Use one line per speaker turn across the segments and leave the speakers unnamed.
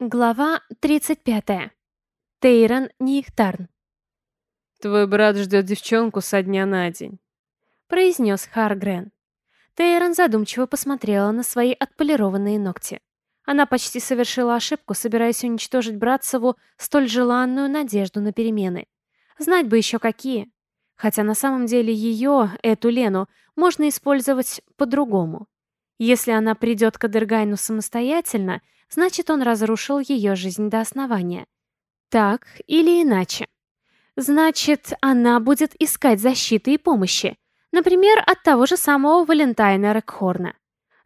Глава 35. Тейрон Нихтарн.
«Твой брат ждет девчонку со дня на день», — произнес Харгрен.
Тейрон задумчиво посмотрела на свои отполированные ногти. Она почти совершила ошибку, собираясь уничтожить братцеву столь желанную надежду на перемены. Знать бы еще какие. Хотя на самом деле ее, эту Лену, можно использовать по-другому. Если она придет к Адергайну самостоятельно — значит, он разрушил ее жизнь до основания. Так или иначе. Значит, она будет искать защиты и помощи. Например, от того же самого Валентайна Рекхорна.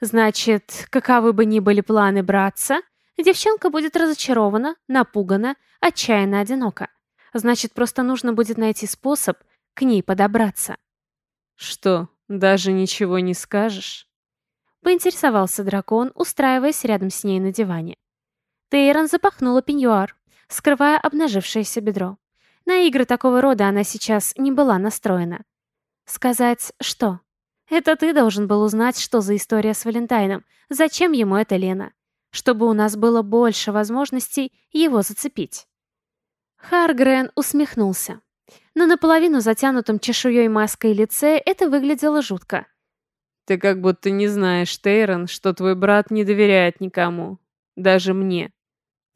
Значит, каковы бы ни были планы братца, девчонка будет разочарована, напугана, отчаянно одинока. Значит, просто нужно будет найти способ к ней подобраться.
«Что, даже ничего не скажешь?»
Поинтересовался дракон, устраиваясь рядом с ней на диване. Тейрон запахнула пеньюар, скрывая обнажившееся бедро. На игры такого рода она сейчас не была настроена. Сказать что? Это ты должен был узнать, что за история с Валентайном. Зачем ему это Лена? Чтобы у нас было больше возможностей его зацепить. Харгрен усмехнулся. На наполовину затянутом чешуей маской лице это выглядело жутко.
Ты как будто не знаешь, Тейрон, что твой брат не доверяет никому. Даже мне.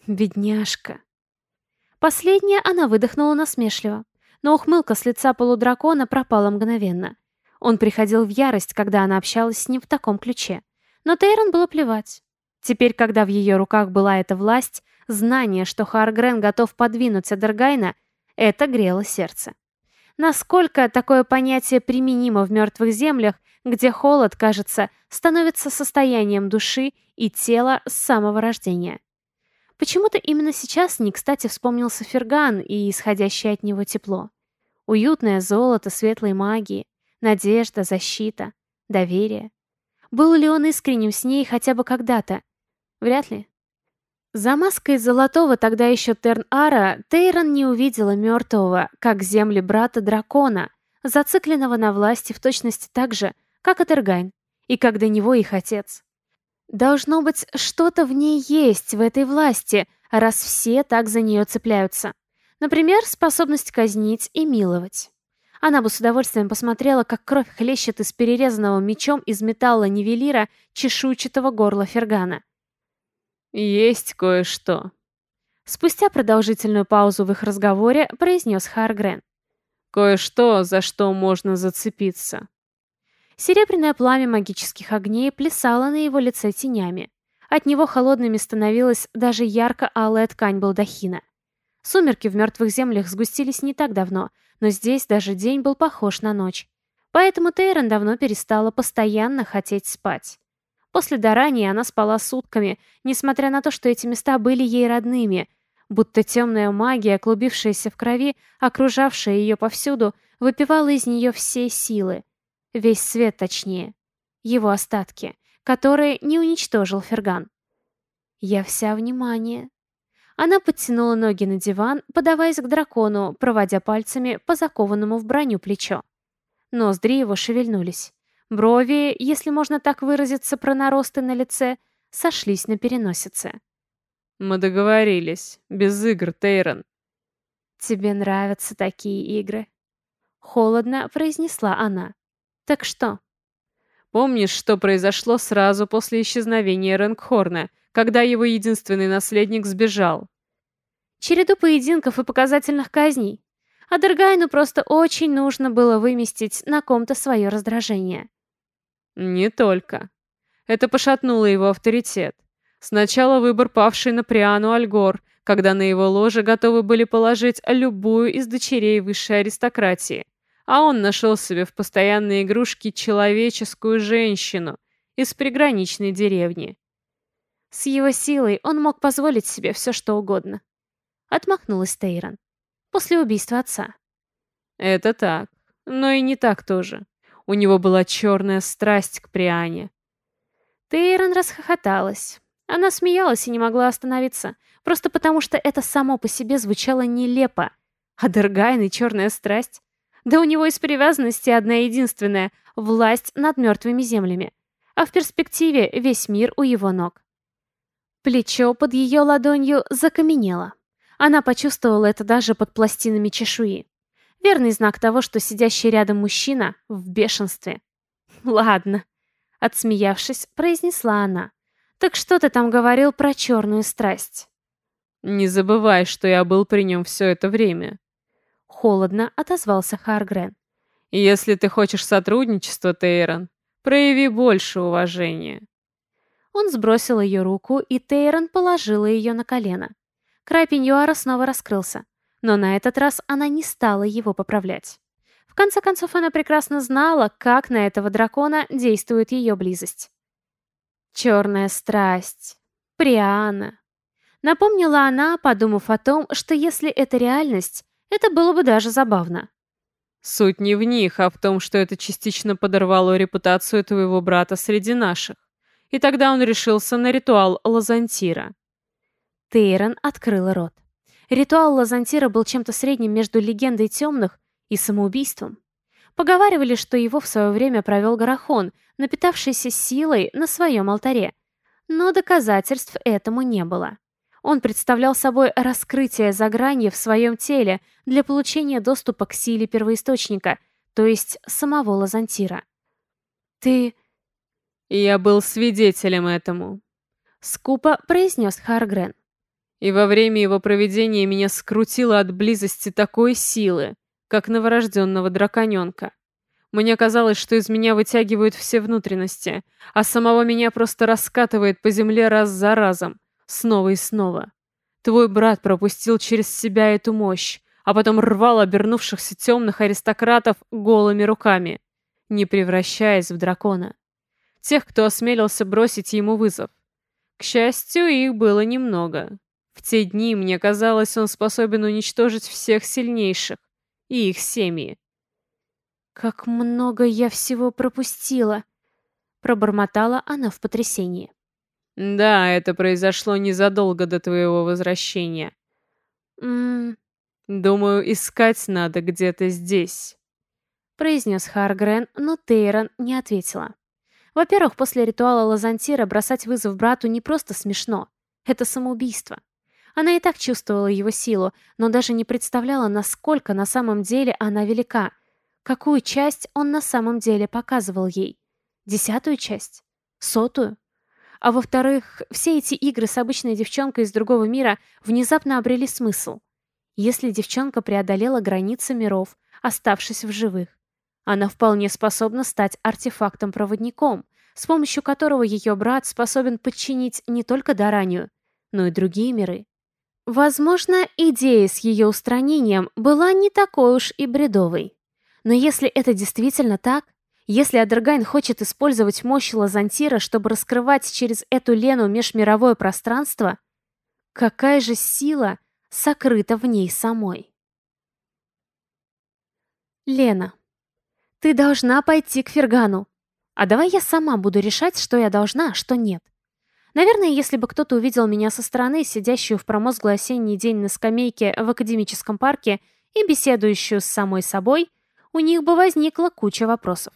Бедняжка. Последняя она выдохнула насмешливо, но ухмылка с лица полудракона пропала мгновенно. Он приходил в ярость, когда она общалась с ним в таком ключе. Но Тейрон было плевать. Теперь, когда в ее руках была эта власть, знание, что Харгрен готов подвинуться Даргайна, это грело сердце. Насколько такое понятие применимо в мертвых землях, где холод, кажется, становится состоянием души и тела с самого рождения. Почему-то именно сейчас не кстати вспомнился Ферган и исходящее от него тепло. Уютное золото светлой магии, надежда, защита, доверие. Был ли он искренним с ней хотя бы когда-то? Вряд ли. За маской золотого тогда еще Терн-Ара Тейрон не увидела мертвого, как земли брата дракона, зацикленного на власти в точности так же, как Атергайн, и как до него их отец. Должно быть, что-то в ней есть, в этой власти, раз все так за нее цепляются. Например, способность казнить и миловать. Она бы с удовольствием посмотрела, как кровь хлещет из перерезанного мечом из металла нивелира чешуйчатого горла Фергана.
«Есть кое-что».
Спустя продолжительную паузу в их разговоре произнес Харгрен.
«Кое-что, за что можно зацепиться».
Серебряное пламя магических огней плясало на его лице тенями. От него холодными становилась даже ярко-алая ткань балдахина. Сумерки в мертвых землях сгустились не так давно, но здесь даже день был похож на ночь. Поэтому Тейрон давно перестала постоянно хотеть спать. После Дарании она спала сутками, несмотря на то, что эти места были ей родными, будто темная магия, клубившаяся в крови, окружавшая ее повсюду, выпивала из нее все силы. Весь свет точнее. Его остатки, которые не уничтожил Ферган. Я вся внимание. Она подтянула ноги на диван, подаваясь к дракону, проводя пальцами по закованному в броню плечо. Ноздри его шевельнулись. Брови, если можно так выразиться про наросты на лице, сошлись на переносице.
«Мы договорились. Без игр, Тейрон».
«Тебе нравятся такие игры?» Холодно произнесла она. Так что?
Помнишь, что произошло сразу после исчезновения Рэнкхорна, когда его единственный наследник сбежал?
Череду поединков и показательных казней. А Дергайну просто очень нужно было выместить на ком-то свое раздражение.
Не только. Это пошатнуло его авторитет. Сначала выбор павший на Приану Альгор, когда на его ложе готовы были положить любую из дочерей высшей аристократии а он нашел себе в постоянной игрушке человеческую женщину из приграничной деревни.
С его силой он мог позволить себе все, что угодно. Отмахнулась Тейрон. После убийства отца.
Это так, но и не так тоже. У него была черная страсть к Приане.
Тейрон расхохоталась. Она смеялась и не могла остановиться, просто потому что это само по себе звучало нелепо. А Дергайн и черная страсть да у него из привязанности одна единственная — власть над мертвыми землями. А в перспективе весь мир у его ног. Плечо под ее ладонью закаменело. Она почувствовала это даже под пластинами чешуи. Верный знак того, что сидящий рядом мужчина в бешенстве. «Ладно», — отсмеявшись, произнесла она. «Так что ты там говорил про черную страсть?»
«Не забывай, что я был при нем все это время».
Холодно отозвался Харгрен.
«Если ты хочешь сотрудничества, Тейрон, прояви больше уважения».
Он сбросил ее руку, и Тейрон положила ее на колено. Край пеньюара снова раскрылся, но на этот раз она не стала его поправлять. В конце концов, она прекрасно знала, как на этого дракона действует ее близость. Черная страсть. Приана. Напомнила она, подумав о том, что если это реальность, это было бы даже забавно.
Суть не в них, а в том, что это частично подорвало репутацию твоего брата среди наших. И тогда он решился на ритуал Лазантира.
Тейрон открыла рот. Ритуал Лазантира был чем-то средним между легендой темных и самоубийством. Поговаривали, что его в свое время провел Гарахон, напитавшийся силой на своем алтаре. Но доказательств этому не было. Он представлял собой раскрытие загранья в своем теле для получения доступа к силе первоисточника, то есть самого Лазантира. «Ты...»
«Я был свидетелем этому», — скупо произнес Харгрен. «И во время его проведения меня скрутило от близости такой силы, как новорожденного драконенка. Мне казалось, что из меня вытягивают все внутренности, а самого меня просто раскатывает по земле раз за разом, снова и снова. Твой брат пропустил через себя эту мощь, а потом рвал обернувшихся темных аристократов голыми руками, не превращаясь в дракона. Тех, кто осмелился бросить ему вызов. К счастью, их было немного. В те дни, мне казалось, он способен уничтожить всех сильнейших и их семьи.
«Как много я всего пропустила!» Пробормотала она в потрясении.
Да, это произошло незадолго до твоего возвращения.
Ммм...
Думаю, искать надо где-то здесь.
Произнес Харгрен, но Тейрон не ответила. Во-первых, после ритуала Лазантира бросать вызов брату не просто смешно. Это самоубийство. Она и так чувствовала его силу, но даже не представляла, насколько на самом деле она велика. Какую часть он на самом деле показывал ей? Десятую часть? Сотую? А во-вторых, все эти игры с обычной девчонкой из другого мира внезапно обрели смысл. Если девчонка преодолела границы миров, оставшись в живых, она вполне способна стать артефактом-проводником, с помощью которого ее брат способен подчинить не только Даранию, но и другие миры. Возможно, идея с ее устранением была не такой уж и бредовой. Но если это действительно так, если Адергайн хочет использовать мощь Лазантира, чтобы раскрывать через эту Лену межмировое пространство, какая же сила сокрыта в ней самой? Лена, ты должна пойти к Фергану. А давай я сама буду решать, что я должна, а что нет. Наверное, если бы кто-то увидел меня со стороны, сидящую в промозглый осенний день на скамейке в академическом парке и беседующую с самой собой, у них бы возникла куча вопросов.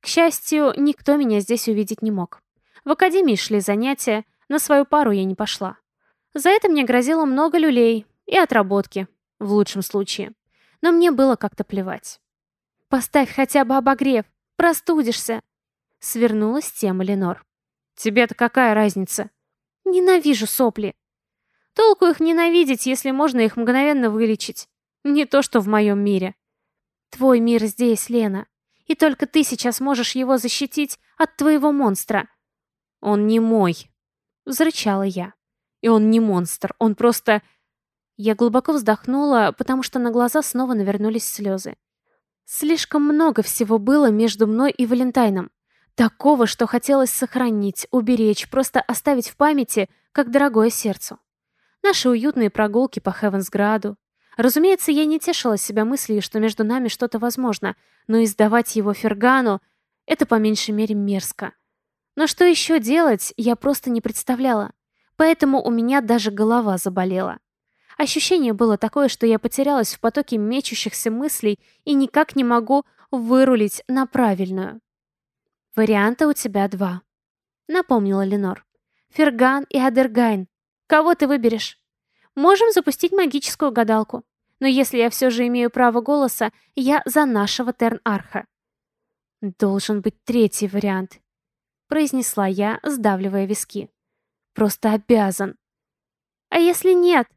К счастью, никто меня здесь увидеть не мог. В академии шли занятия, на свою пару я не пошла. За это мне грозило много люлей и отработки, в лучшем случае. Но мне было как-то плевать. «Поставь хотя бы обогрев, простудишься!» Свернулась с темы Ленор. «Тебе-то какая разница?» «Ненавижу сопли!» «Толку их ненавидеть, если можно их мгновенно вылечить. Не то, что в моем мире». «Твой мир здесь, Лена. И только ты сейчас можешь его защитить от твоего монстра. Он не мой, взрычала я. И он не монстр, он просто... Я глубоко вздохнула, потому что на глаза снова навернулись слезы. Слишком много всего было между мной и Валентайном. Такого, что хотелось сохранить, уберечь, просто оставить в памяти, как дорогое сердцу. Наши уютные прогулки по Хевенсграду, Разумеется, я не тешила себя мыслью, что между нами что-то возможно, но издавать его Фергану — это по меньшей мере мерзко. Но что еще делать, я просто не представляла. Поэтому у меня даже голова заболела. Ощущение было такое, что я потерялась в потоке мечущихся мыслей и никак не могу вырулить на правильную. «Варианта у тебя два», — напомнила Ленор. Ферган и Адергайн. Кого ты выберешь? Можем запустить магическую гадалку. Но если я все же имею право голоса, я за нашего Терн-Арха. Должен быть третий вариант, произнесла я, сдавливая виски. Просто обязан. А если нет?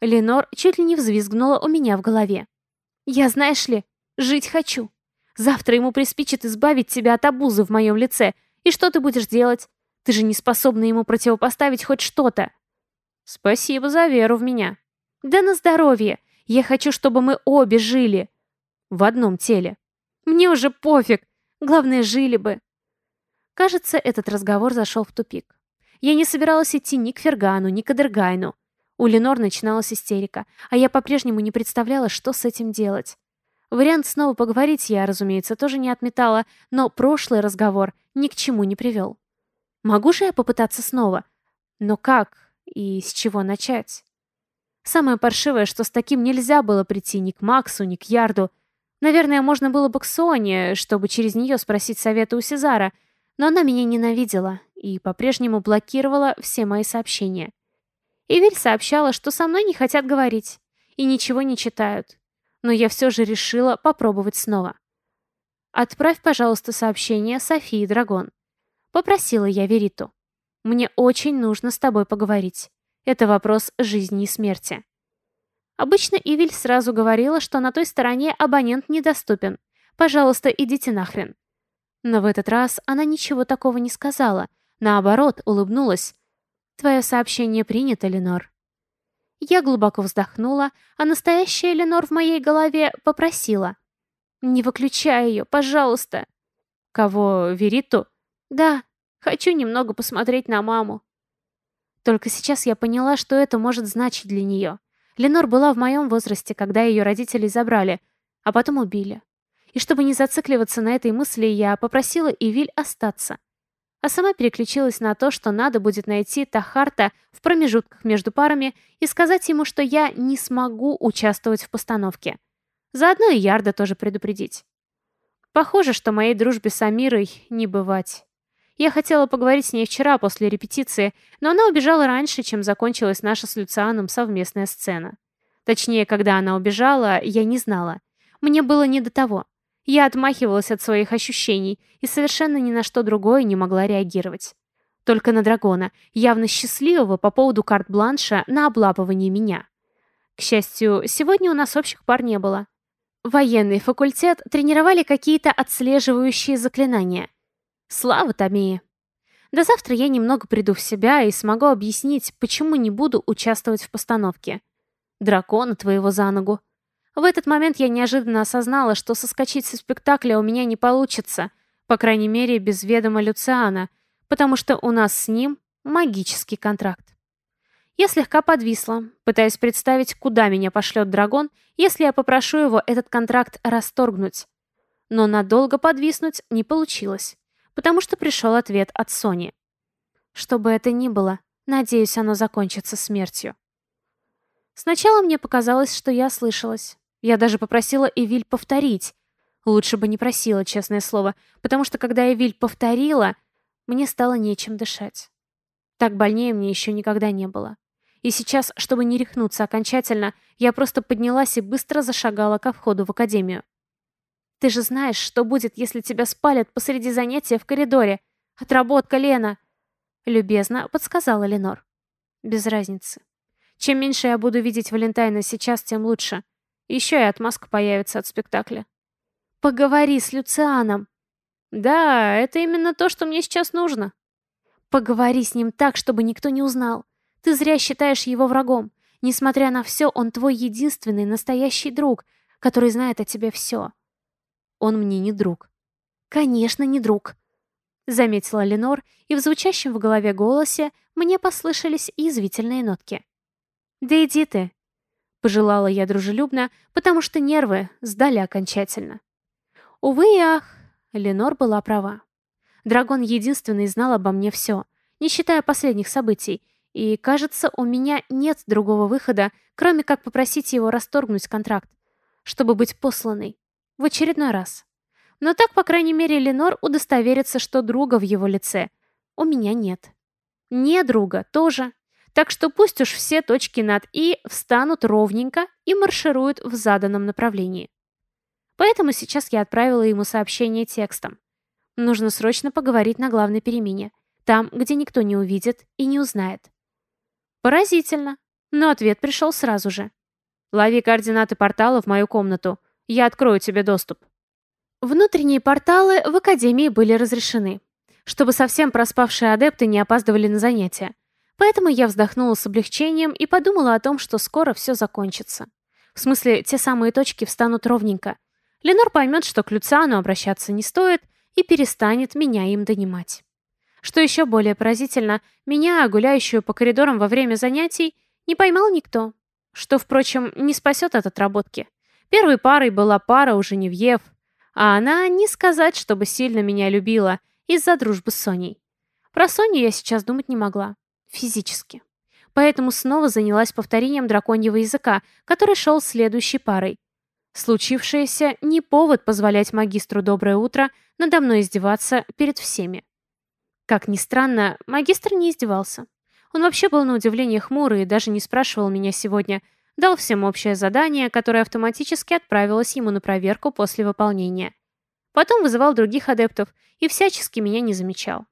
Ленор чуть ли не взвизгнула у меня в голове. Я, знаешь ли, жить хочу. Завтра ему приспичит избавить тебя от обузы в моем лице. И что ты будешь делать? Ты же не способна ему противопоставить хоть что-то. Спасибо за веру в меня. Да на здоровье. Я хочу, чтобы мы обе жили. В одном теле. Мне уже пофиг. Главное, жили бы. Кажется, этот разговор зашел в тупик. Я не собиралась идти ни к Фергану, ни к Адергайну. У Ленор начиналась истерика, а я по-прежнему не представляла, что с этим делать. Вариант снова поговорить я, разумеется, тоже не отметала, но прошлый разговор ни к чему не привел. Могу же я попытаться снова? Но как и с чего начать? Самое паршивое, что с таким нельзя было прийти ни к Максу, ни к Ярду. Наверное, можно было бы к Соне, чтобы через нее спросить совета у Сезара, но она меня ненавидела и по-прежнему блокировала все мои сообщения. Ивель сообщала, что со мной не хотят говорить и ничего не читают, но я все же решила попробовать снова. «Отправь, пожалуйста, сообщение Софии Драгон». Попросила я Вериту. «Мне очень нужно с тобой поговорить. Это вопрос жизни и смерти». Обычно Ивель сразу говорила, что на той стороне абонент недоступен. «Пожалуйста, идите нахрен». Но в этот раз она ничего такого не сказала. Наоборот, улыбнулась. «Твое сообщение принято, Ленор». Я глубоко вздохнула, а настоящая Ленор в моей голове попросила. «Не выключай ее, пожалуйста». «Кого, Вериту?» «Да, хочу немного посмотреть на маму». Только сейчас я поняла, что это может значить для нее. Ленор была в моем возрасте, когда ее родители забрали, а потом убили. И чтобы не зацикливаться на этой мысли, я попросила Ивиль остаться а сама переключилась на то, что надо будет найти Тахарта в промежутках между парами и сказать ему, что я не смогу участвовать в постановке. Заодно и Ярда тоже предупредить. Похоже, что моей дружбе с Амирой не бывать. Я хотела поговорить с ней вчера после репетиции, но она убежала раньше, чем закончилась наша с Люцианом совместная сцена. Точнее, когда она убежала, я не знала. Мне было не до того. Я отмахивалась от своих ощущений и совершенно ни на что другое не могла реагировать. Только на дракона, явно счастливого по поводу карт-бланша на облапывание меня. К счастью, сегодня у нас общих пар не было. Военный факультет тренировали какие-то отслеживающие заклинания. Слава Томии. До завтра я немного приду в себя и смогу объяснить, почему не буду участвовать в постановке. Дракона твоего за ногу. В этот момент я неожиданно осознала, что соскочить со спектакля у меня не получится, по крайней мере, без ведома Люциана, потому что у нас с ним магический контракт. Я слегка подвисла, пытаясь представить, куда меня пошлет дракон, если я попрошу его этот контракт расторгнуть. Но надолго подвиснуть не получилось, потому что пришел ответ от Сони. Что бы это ни было, надеюсь, оно закончится смертью. Сначала мне показалось, что я слышалась. Я даже попросила Эвиль повторить. Лучше бы не просила, честное слово, потому что когда Эвиль повторила, мне стало нечем дышать. Так больнее мне еще никогда не было. И сейчас, чтобы не рехнуться окончательно, я просто поднялась и быстро зашагала ко входу в академию. «Ты же знаешь, что будет, если тебя спалят посреди занятия в коридоре. Отработка, Лена!» Любезно подсказала Ленор. «Без разницы. Чем меньше я буду видеть Валентайна сейчас, тем лучше. Еще и отмазка появится от спектакля. Поговори с Люцианом. Да, это именно то, что мне сейчас нужно. Поговори с ним так, чтобы никто не узнал. Ты зря считаешь его врагом. Несмотря на все, он твой единственный настоящий друг, который знает о тебе все. Он мне не друг. Конечно, не друг. Заметила Ленор, и в звучащем в голове голосе мне послышались язвительные нотки. «Да иди ты, Пожелала я дружелюбно, потому что нервы сдали окончательно. Увы и ах, Ленор была права. Драгон единственный знал обо мне все, не считая последних событий, и, кажется, у меня нет другого выхода, кроме как попросить его расторгнуть контракт, чтобы быть посланной. В очередной раз. Но так, по крайней мере, Ленор удостоверится, что друга в его лице у меня нет. Не друга тоже. Так что пусть уж все точки над «и» встанут ровненько и маршируют в заданном направлении. Поэтому сейчас я отправила ему сообщение текстом. Нужно срочно поговорить на главной перемене. Там, где никто не увидит и не узнает. Поразительно. Но ответ пришел сразу же. Лови координаты портала в мою комнату. Я открою тебе доступ. Внутренние порталы в Академии были разрешены, чтобы совсем проспавшие адепты не опаздывали на занятия. Поэтому я вздохнула с облегчением и подумала о том, что скоро все закончится. В смысле, те самые точки встанут ровненько. Ленор поймет, что к Люциану обращаться не стоит, и перестанет меня им донимать. Что еще более поразительно, меня, гуляющую по коридорам во время занятий, не поймал никто. Что, впрочем, не спасет от отработки. Первой парой была пара у Женевьев, а она не сказать, чтобы сильно меня любила из-за дружбы с Соней. Про Соню я сейчас думать не могла. Физически. Поэтому снова занялась повторением драконьего языка, который шел следующей парой. Случившееся не повод позволять магистру «Доброе утро» надо мной издеваться перед всеми. Как ни странно, магистр не издевался. Он вообще был на удивление хмурый и даже не спрашивал меня сегодня, дал всем общее задание, которое автоматически отправилось ему на проверку после выполнения. Потом вызывал других адептов и всячески меня не замечал.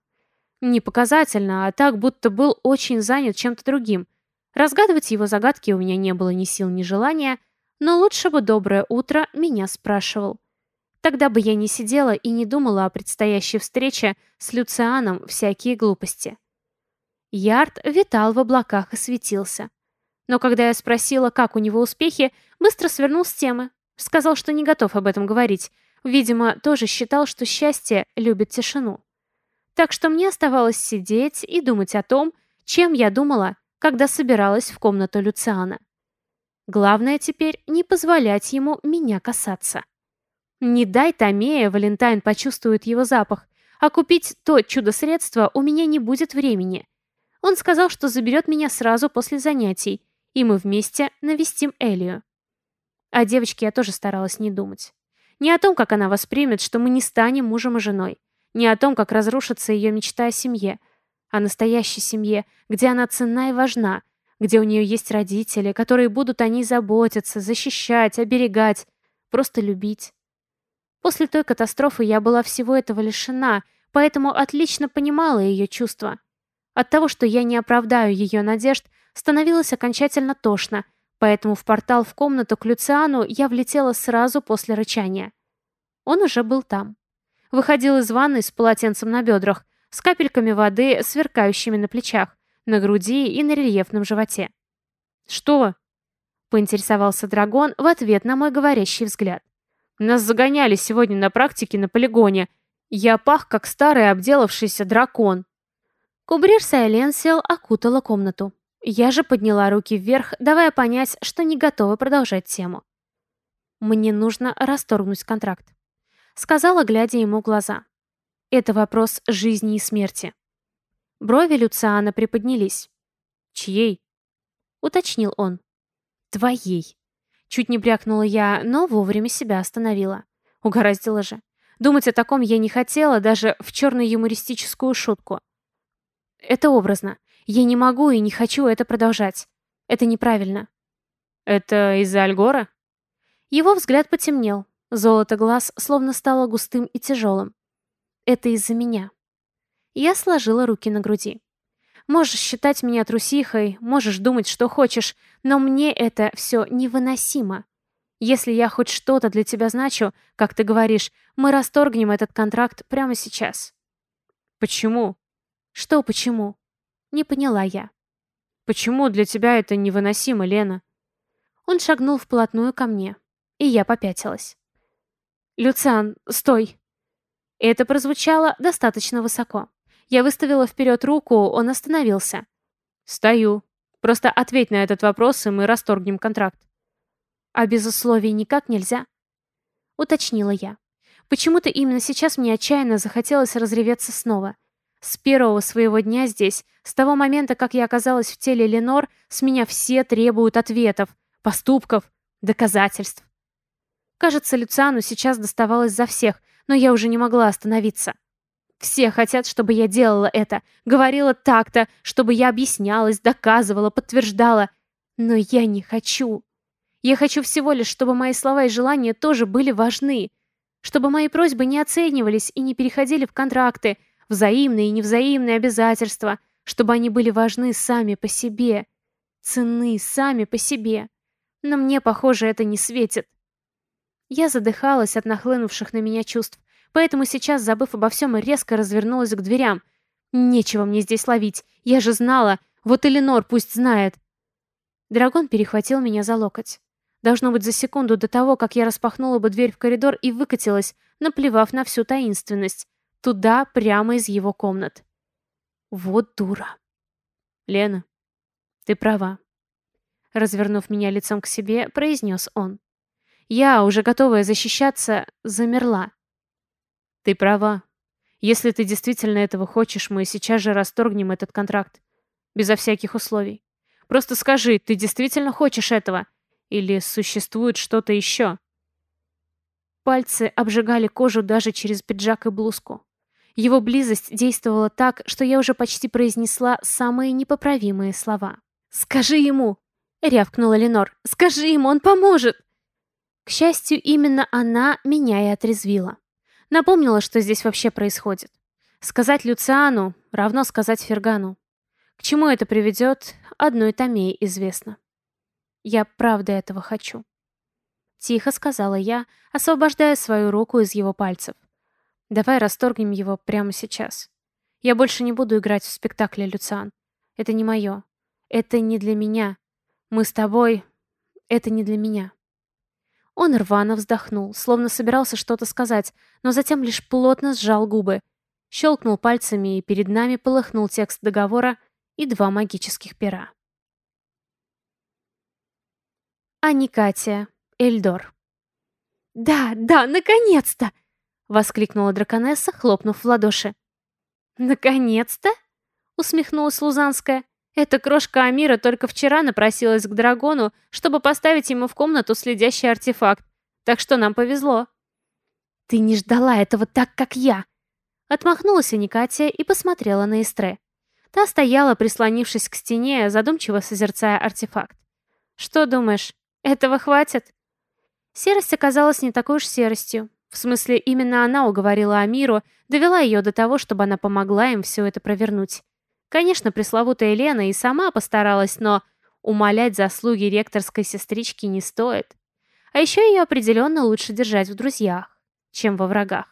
Не показательно, а так, будто был очень занят чем-то другим. Разгадывать его загадки у меня не было ни сил, ни желания, но лучше бы доброе утро меня спрашивал. Тогда бы я не сидела и не думала о предстоящей встрече с Люцианом всякие глупости. Ярд витал в облаках и светился. Но когда я спросила, как у него успехи, быстро свернул с темы. Сказал, что не готов об этом говорить. Видимо, тоже считал, что счастье любит тишину. Так что мне оставалось сидеть и думать о том, чем я думала, когда собиралась в комнату Люциана. Главное теперь не позволять ему меня касаться. Не дай Томея, Валентайн почувствует его запах, а купить то чудо-средство у меня не будет времени. Он сказал, что заберет меня сразу после занятий, и мы вместе навестим Элию. О девочке я тоже старалась не думать. Не о том, как она воспримет, что мы не станем мужем и женой. Не о том, как разрушится ее мечта о семье. О настоящей семье, где она ценна и важна, где у нее есть родители, которые будут о ней заботиться, защищать, оберегать, просто любить. После той катастрофы я была всего этого лишена, поэтому отлично понимала ее чувства. От того, что я не оправдаю ее надежд, становилось окончательно тошно, поэтому в портал в комнату к Люциану я влетела сразу после рычания. Он уже был там. Выходил из ванной с полотенцем на бедрах, с капельками воды, сверкающими на плечах, на груди и на рельефном животе. «Что?» — поинтересовался Драгон в ответ на мой говорящий взгляд. «Нас загоняли сегодня на практике на полигоне. Я пах, как старый обделавшийся дракон. Кубрир Сайленсиал окутала комнату. Я же подняла руки вверх, давая понять, что не готова продолжать тему. «Мне нужно расторгнуть контракт», — сказала, глядя ему в глаза. «Это вопрос жизни и смерти». Брови Люциана приподнялись. «Чьей?» — уточнил он. «Твоей». Чуть не брякнула я, но вовремя себя остановила. Угораздило же. Думать о таком я не хотела даже в черно-юмористическую шутку. Это образно. Я не могу и не хочу это продолжать. Это неправильно. Это из-за Альгора? Его взгляд потемнел. Золото глаз словно стало густым и тяжелым. Это из-за меня. Я сложила руки на груди. Можешь считать меня трусихой, можешь думать, что хочешь, но мне это все невыносимо. Если я хоть что-то для тебя значу, как ты говоришь, мы расторгнем этот контракт прямо сейчас. Почему? Что почему? Не поняла я. Почему для тебя это невыносимо, Лена? Он шагнул вплотную ко мне, и я попятилась. «Люциан, стой!» Это прозвучало достаточно высоко. Я выставила вперед руку, он остановился. «Стою. Просто ответь на этот вопрос, и мы расторгнем контракт». «А без условий никак нельзя?» Уточнила я. Почему-то именно сейчас мне отчаянно захотелось разреветься снова. С первого своего дня здесь, с того момента, как я оказалась в теле Ленор, с меня все требуют ответов, поступков, доказательств. Кажется, Люциану сейчас доставалось за всех, но я уже не могла остановиться. Все хотят, чтобы я делала это, говорила так-то, чтобы я объяснялась, доказывала, подтверждала. Но я не хочу. Я хочу всего лишь, чтобы мои слова и желания тоже были важны. Чтобы мои просьбы не оценивались и не переходили в контракты, взаимные и невзаимные обязательства, чтобы они были важны сами по себе, ценны сами по себе. Но мне, похоже, это не светит. Я задыхалась от нахлынувших на меня чувств, поэтому сейчас, забыв обо всем, резко развернулась к дверям. Нечего мне здесь ловить, я же знала, вот Эленор пусть знает. Драгон перехватил меня за локоть. Должно быть за секунду до того, как я распахнула бы дверь в коридор и выкатилась, наплевав на всю таинственность. Туда, прямо из его комнат. Вот дура. Лена, ты права. Развернув меня лицом к себе, произнес он. Я, уже готовая защищаться, замерла. Ты права. Если ты действительно этого хочешь, мы сейчас же расторгнем этот контракт. Безо всяких условий. Просто скажи, ты действительно хочешь этого? Или существует что-то еще? Пальцы обжигали кожу даже через пиджак и блузку. Его близость действовала так, что я уже почти произнесла самые непоправимые слова. «Скажи ему!» — рявкнула Ленор. «Скажи ему, он поможет!» К счастью, именно она меня и отрезвила. Напомнила, что здесь вообще происходит. Сказать Люциану равно сказать Фергану. К чему это приведет, одной Томее известно. Я правда этого хочу. Тихо сказала я, освобождая свою руку из его пальцев. Давай расторгнем его прямо сейчас. Я больше не буду играть в спектакле, Люциан. Это не мое. Это не для меня. Мы с тобой... Это не для меня. Он рвано вздохнул, словно собирался что-то сказать, но затем лишь плотно сжал губы. Щелкнул пальцами, и перед нами полыхнул текст договора и два магических пера. Аникатия, Эльдор. «Да, да, наконец-то!» — воскликнула драконесса, хлопнув в ладоши. «Наконец-то?» — усмехнулась Лузанская. Эта крошка Амира только вчера напросилась к дракону, чтобы поставить ему в комнату следящий артефакт. Так что нам повезло. «Ты не ждала этого так, как я!» Отмахнулась Аникатия и посмотрела на Эстре. Та стояла, прислонившись к стене, задумчиво созерцая артефакт. «Что думаешь, этого хватит?» Серость оказалась не такой уж серостью. В смысле, именно она уговорила Амиру, довела ее до того, чтобы она помогла им все это провернуть. Конечно, пресловутая Елена и сама постаралась, но умолять заслуги ректорской сестрички не стоит. А еще ее определенно лучше держать в друзьях, чем во врагах.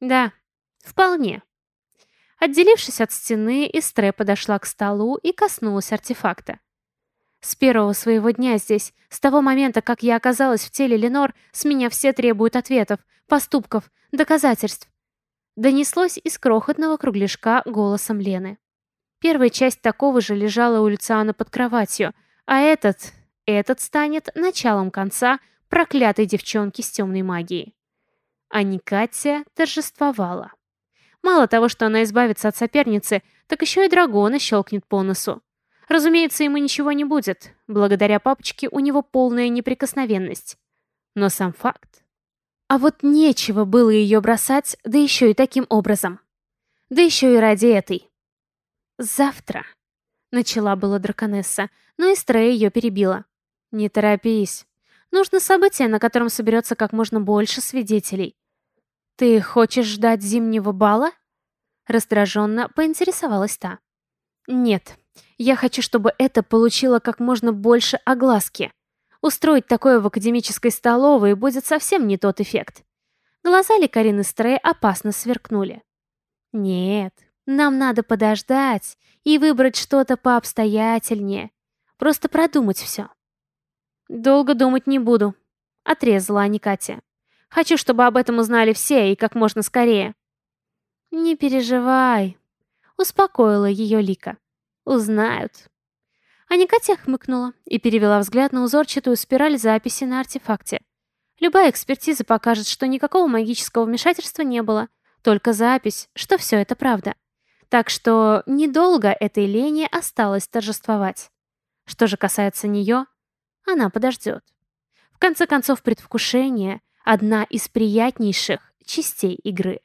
Да, вполне. Отделившись от стены, Истре подошла к столу и коснулась артефакта. С первого своего дня здесь, с того момента, как я оказалась в теле Ленор, с меня все требуют ответов, поступков, доказательств. Донеслось из крохотного кругляшка голосом Лены. Первая часть такого же лежала у Люциана под кроватью, а этот... этот станет началом конца проклятой девчонки с темной магией. А Никатия торжествовала. Мало того, что она избавится от соперницы, так еще и дракона щелкнет по носу. Разумеется, ему ничего не будет. Благодаря папочке у него полная неприкосновенность. Но сам факт. А вот нечего было ее бросать, да еще и таким образом. Да еще и ради этой. «Завтра», — начала была драконесса, но Эстрея ее перебила. «Не торопись. Нужно событие, на котором соберется как можно больше свидетелей. Ты хочешь ждать зимнего бала?» Раздраженно поинтересовалась та. «Нет, я хочу, чтобы это получило как можно больше огласки. Устроить такое в академической столовой будет совсем не тот эффект». Глаза Лекарины Стрея опасно сверкнули. «Нет, нам надо подождать и выбрать что-то пообстоятельнее. Просто продумать все. «Долго думать не буду», — отрезала Аникатя. «Хочу, чтобы об этом узнали все и как можно скорее». «Не переживай», — успокоила ее Лика. «Узнают». Аникатя хмыкнула и перевела взгляд на узорчатую спираль записи на артефакте. Любая экспертиза покажет, что никакого магического вмешательства не было, только запись, что все это правда. Так что недолго этой лени осталось торжествовать. Что же касается нее, она подождет. В конце концов, предвкушение – одна из приятнейших частей игры.